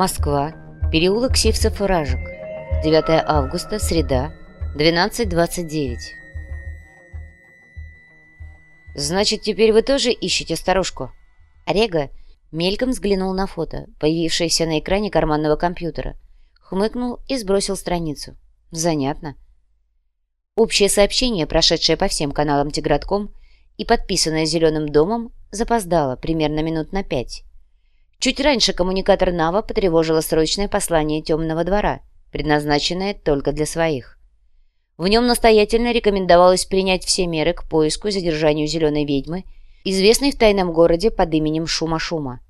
Москва. Переулок Сивцев и Ражек. 9 августа, среда, 12.29. «Значит, теперь вы тоже ищете старушку?» Рега мельком взглянул на фото, появившееся на экране карманного компьютера, хмыкнул и сбросил страницу. «Занятно». Общее сообщение, прошедшее по всем каналам Тигратком и подписанное «Зеленым домом», запоздало примерно минут на пять. Чуть раньше коммуникатор Нава потревожило срочное послание темного двора, предназначенное только для своих. В нем настоятельно рекомендовалось принять все меры к поиску и задержанию зеленой ведьмы, известной в тайном городе под именем Шума-Шума.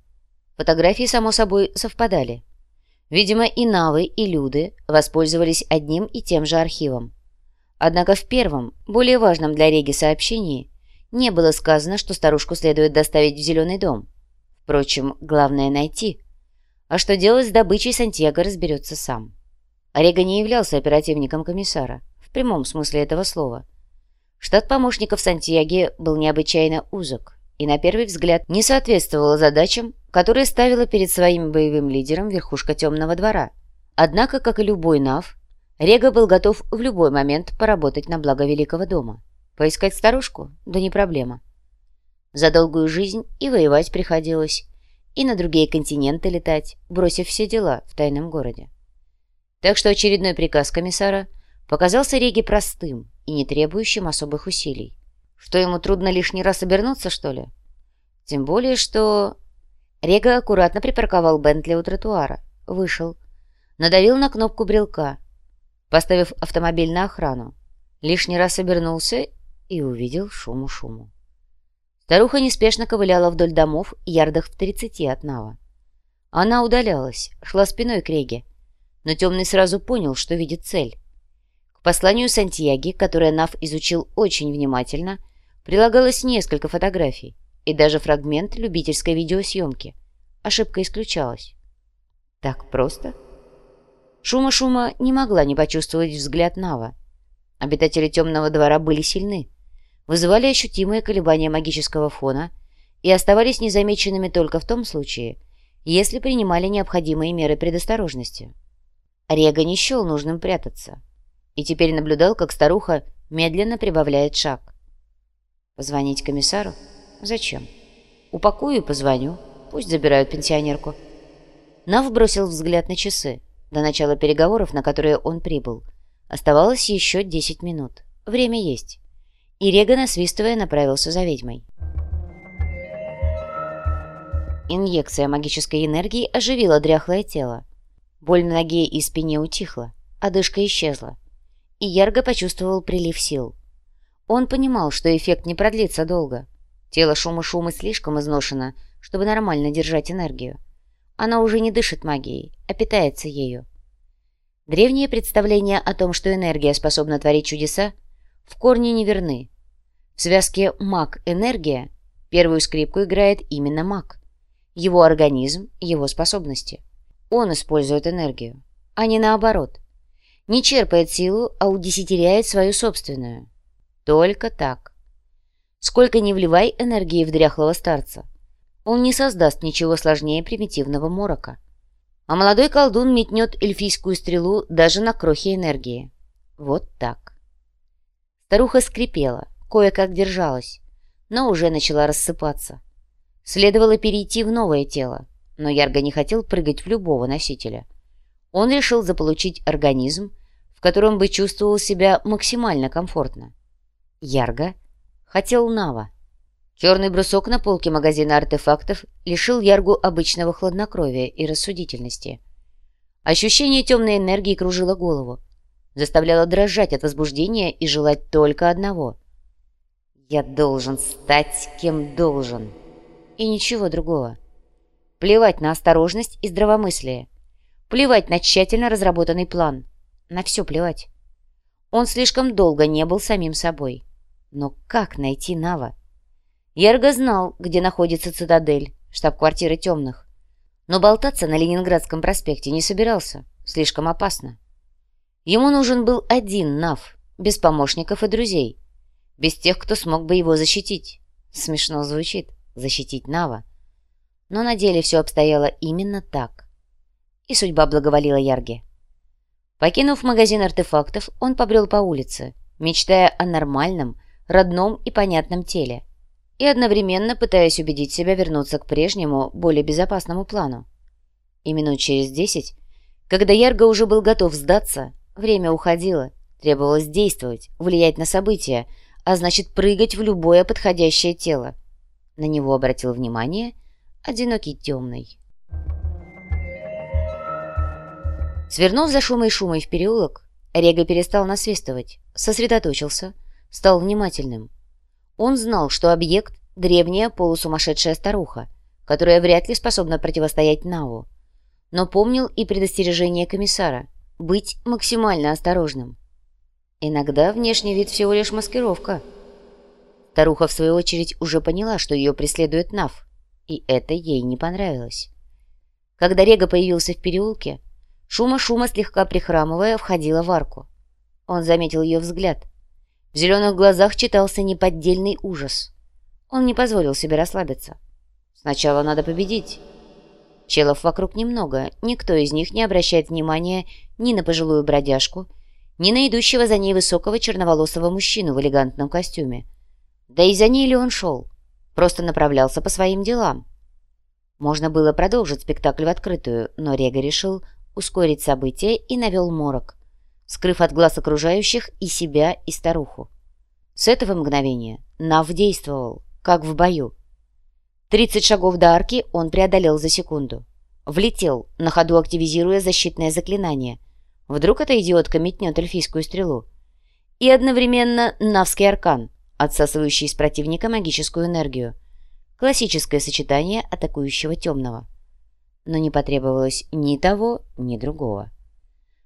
Фотографии, само собой, совпадали. Видимо, и Навы, и Люды воспользовались одним и тем же архивом. Однако в первом, более важном для Реги сообщении, не было сказано, что старушку следует доставить в Зеленый дом. Впрочем, главное найти. А что делать с добычей Сантьяго разберется сам. Рега не являлся оперативником комиссара, в прямом смысле этого слова. Штат помощников Сантьяги был необычайно узок и, на первый взгляд, не соответствовал задачам, которые ставила перед своим боевым лидером верхушка Темного двора. Однако, как и любой НАВ, Рега был готов в любой момент поработать на благо Великого дома. Поискать старушку? Да не проблема. За долгую жизнь и воевать приходилось, и на другие континенты летать, бросив все дела в тайном городе. Так что очередной приказ комиссара показался Реге простым и не требующим особых усилий. Что ему трудно лишний раз обернуться, что ли? Тем более, что... Рега аккуратно припарковал Бентли у тротуара, вышел, надавил на кнопку брелка — поставив автомобиль на охрану. Лишний раз обернулся и увидел шуму-шуму. Старуха неспешно ковыляла вдоль домов, ярдах в тридцати от Нава. Она удалялась, шла спиной к Реге, но Темный сразу понял, что видит цель. К посланию Сантьяги, которое Нав изучил очень внимательно, прилагалось несколько фотографий и даже фрагмент любительской видеосъемки. Ошибка исключалась. Так просто? — Шума-шума не могла не почувствовать взгляд Нава. Обитатели темного двора были сильны, вызывали ощутимые колебания магического фона и оставались незамеченными только в том случае, если принимали необходимые меры предосторожности. Рега не счел нужным прятаться и теперь наблюдал, как старуха медленно прибавляет шаг. Позвонить комиссару? Зачем? Упакую и позвоню. Пусть забирают пенсионерку. Нав бросил взгляд на часы. До начала переговоров, на которые он прибыл, оставалось еще 10 минут. Время есть. И Рега, насвистывая, направился за ведьмой. Инъекция магической энергии оживила дряхлое тело. Боль на ноге и спине утихла, одышка исчезла. И Ярго почувствовал прилив сил. Он понимал, что эффект не продлится долго. Тело шума-шумы слишком изношено, чтобы нормально держать энергию. Она уже не дышит магией, а питается ею. Древние представления о том, что энергия способна творить чудеса, в корне неверны. В связке маг-энергия первую скрипку играет именно маг. Его организм, его способности. Он использует энергию, а не наоборот. Не черпает силу, а удесятеряет свою собственную. Только так. Сколько не вливай энергии в дряхлого старца, он не создаст ничего сложнее примитивного морока. А молодой колдун метнет эльфийскую стрелу даже на крохи энергии. Вот так. Старуха скрипела, кое-как держалась, но уже начала рассыпаться. Следовало перейти в новое тело, но Ярго не хотел прыгать в любого носителя. Он решил заполучить организм, в котором бы чувствовал себя максимально комфортно. Ярго хотел Нава. Черный брусок на полке магазина артефактов лишил Яргу обычного хладнокровия и рассудительности. Ощущение темной энергии кружило голову, заставляло дрожать от возбуждения и желать только одного. «Я должен стать кем должен». И ничего другого. Плевать на осторожность и здравомыслие. Плевать на тщательно разработанный план. На все плевать. Он слишком долго не был самим собой. Но как найти Нава? Ярго знал, где находится цитадель, штаб-квартира темных. Но болтаться на Ленинградском проспекте не собирался. Слишком опасно. Ему нужен был один Нав, без помощников и друзей. Без тех, кто смог бы его защитить. Смешно звучит. Защитить Нава. Но на деле все обстояло именно так. и судьба благоволила Ярге. Покинув магазин артефактов, он побрел по улице, мечтая о нормальном, родном и понятном теле, и одновременно пытаясь убедить себя вернуться к прежнему, более безопасному плану. И минут через десять, когда Ярго уже был готов сдаться, время уходило, требовалось действовать, влиять на события, а значит прыгать в любое подходящее тело. На него обратил внимание одинокий темный. Свернув за шумой шумой в переулок, Рега перестал насвистывать, сосредоточился, стал внимательным. Он знал, что объект — древняя полусумасшедшая старуха, которая вряд ли способна противостоять Наву. Но помнил и предостережение комиссара — быть максимально осторожным. Иногда внешний вид всего лишь маскировка. Старуха, в свою очередь, уже поняла, что ее преследует Нав, и это ей не понравилось. Когда Рега появился в переулке, Шума-шума, слегка прихрамывая, входила в арку. Он заметил ее взгляд. В зеленых глазах читался неподдельный ужас. Он не позволил себе расслабиться. Сначала надо победить. Челов вокруг немного, никто из них не обращает внимания ни на пожилую бродяжку, ни на идущего за ней высокого черноволосого мужчину в элегантном костюме. Да и за ней ли он шел? Просто направлялся по своим делам. Можно было продолжить спектакль в открытую, но Рега решил ускорить события и навел морок, скрыв от глаз окружающих и себя, и старуху. С этого мгновения Нав действовал, как в бою. Тридцать шагов до арки он преодолел за секунду. Влетел, на ходу активизируя защитное заклинание. Вдруг эта идиотка метнет эльфийскую стрелу. И одновременно Навский аркан, отсасывающий из противника магическую энергию. Классическое сочетание атакующего темного но не потребовалось ни того, ни другого.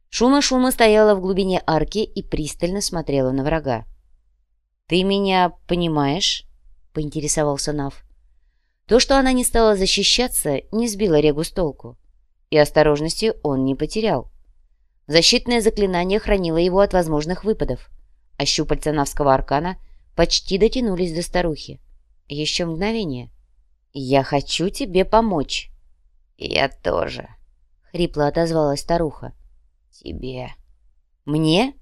Шума-шума стояла в глубине арки и пристально смотрела на врага. «Ты меня понимаешь?» — поинтересовался Нав. То, что она не стала защищаться, не сбило Регу с толку. И осторожности он не потерял. Защитное заклинание хранило его от возможных выпадов, а щупальца Навского аркана почти дотянулись до старухи. Еще мгновение. «Я хочу тебе помочь». «Я тоже», — хрипло отозвалась старуха. «Тебе». «Мне?»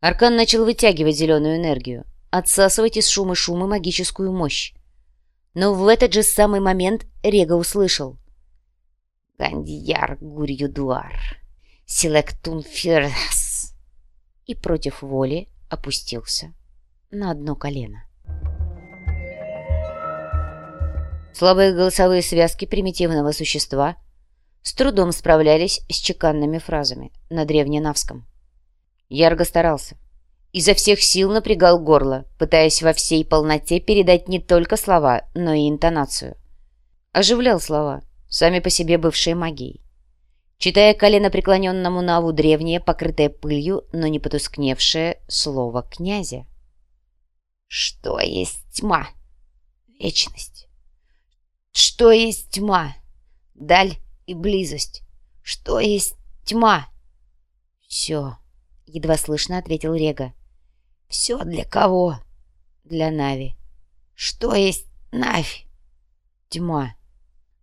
Аркан начал вытягивать зеленую энергию, отсасывать из шума шума магическую мощь. Но в этот же самый момент Рега услышал. «Гандьяр гурьюдуар, селектун ферас» и против воли опустился на одно колено. Слабые голосовые связки примитивного существа с трудом справлялись с чеканными фразами на древненавском. Ярго старался. Изо всех сил напрягал горло, пытаясь во всей полноте передать не только слова, но и интонацию. Оживлял слова, сами по себе бывшие магией. Читая колено преклоненному Наву древнее, покрытое пылью, но не потускневшее слово князя. «Что есть тьма? Вечность. Что есть тьма? Даль и близость. Что есть тьма? Все, едва слышно ответил Рега. Все для кого? Для Нави. Что есть Нави? Тьма.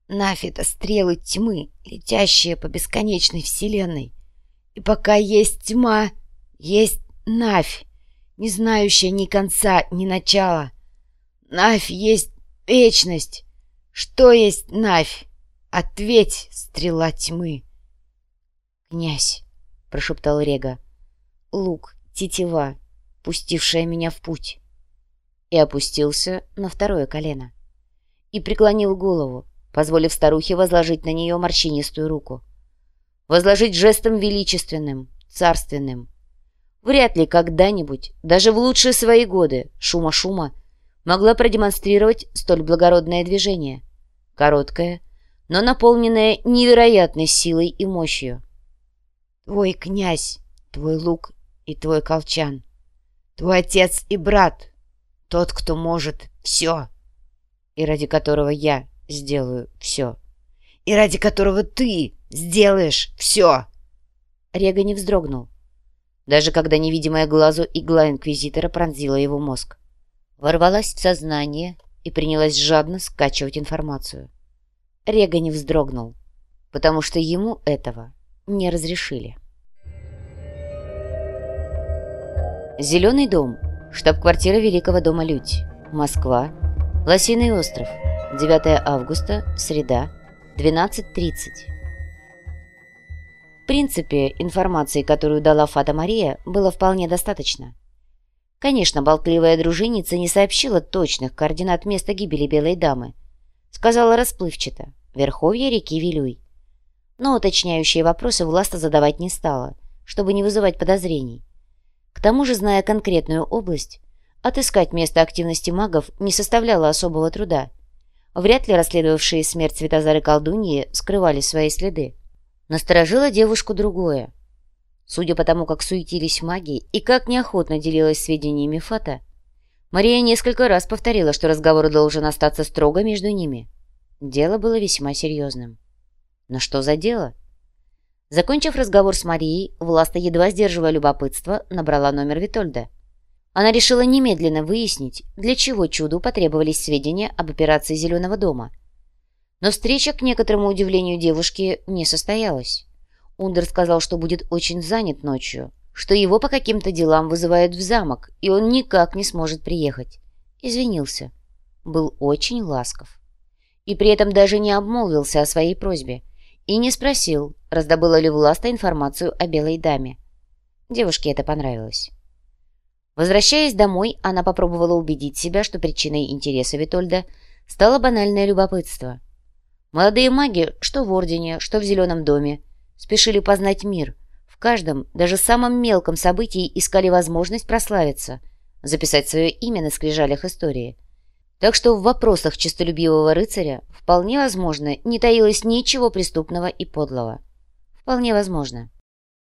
Нафь — это стрелы тьмы, летящие по бесконечной вселенной. И пока есть тьма, есть Нафь, не знающая ни конца, ни начала. Нафь есть вечность. Что есть Навь? Ответь, стрела тьмы. Князь, прошептал Рега. Лук, тетива, пустившая меня в путь. И опустился на второе колено. И преклонил голову, позволив старухе возложить на нее морщинистую руку. Возложить жестом величественным, царственным. Вряд ли когда-нибудь, даже в лучшие свои годы, шума-шума, могла продемонстрировать столь благородное движение — короткая, но наполненная невероятной силой и мощью. «Твой князь, твой лук и твой колчан, твой отец и брат, тот, кто может все, и ради которого я сделаю все, и ради которого ты сделаешь все!» Рега не вздрогнул, даже когда невидимая глазу игла Инквизитора пронзила его мозг. Ворвалась в сознание и принялась жадно скачивать информацию. Рега не вздрогнул. потому что ему этого не разрешили. Зеленый дом, штаб-квартира Великого дома Людь, Москва, Лосиный остров, 9 августа, среда, 12.30. В принципе, информации, которую дала Фата Мария, было вполне достаточно. Конечно, болтливая дружинница не сообщила точных координат места гибели Белой дамы. Сказала расплывчато «Верховье реки Вилюй». Но уточняющие вопросы Власта задавать не стала, чтобы не вызывать подозрений. К тому же, зная конкретную область, отыскать место активности магов не составляло особого труда. Вряд ли расследовавшие смерть Светозары колдуньи скрывали свои следы. Насторожило девушку другое. Судя по тому, как суетились маги и как неохотно делилась сведениями Фата, Мария несколько раз повторила, что разговор должен остаться строго между ними. Дело было весьма серьезным. Но что за дело? Закончив разговор с Марией, Власта, едва сдерживая любопытство, набрала номер Витольда. Она решила немедленно выяснить, для чего чуду потребовались сведения об операции «Зеленого дома». Но встреча, к некоторому удивлению девушки, не состоялась. Ундер сказал, что будет очень занят ночью, что его по каким-то делам вызывают в замок, и он никак не сможет приехать. Извинился. Был очень ласков. И при этом даже не обмолвился о своей просьбе. И не спросил, раздобыла ли Власта информацию о белой даме. Девушке это понравилось. Возвращаясь домой, она попробовала убедить себя, что причиной интереса Витольда стало банальное любопытство. Молодые маги, что в Ордене, что в Зеленом доме, спешили познать мир. В каждом, даже самом мелком событии искали возможность прославиться, записать свое имя на скрижалях истории. Так что в вопросах честолюбивого рыцаря вполне возможно не таилось ничего преступного и подлого. Вполне возможно.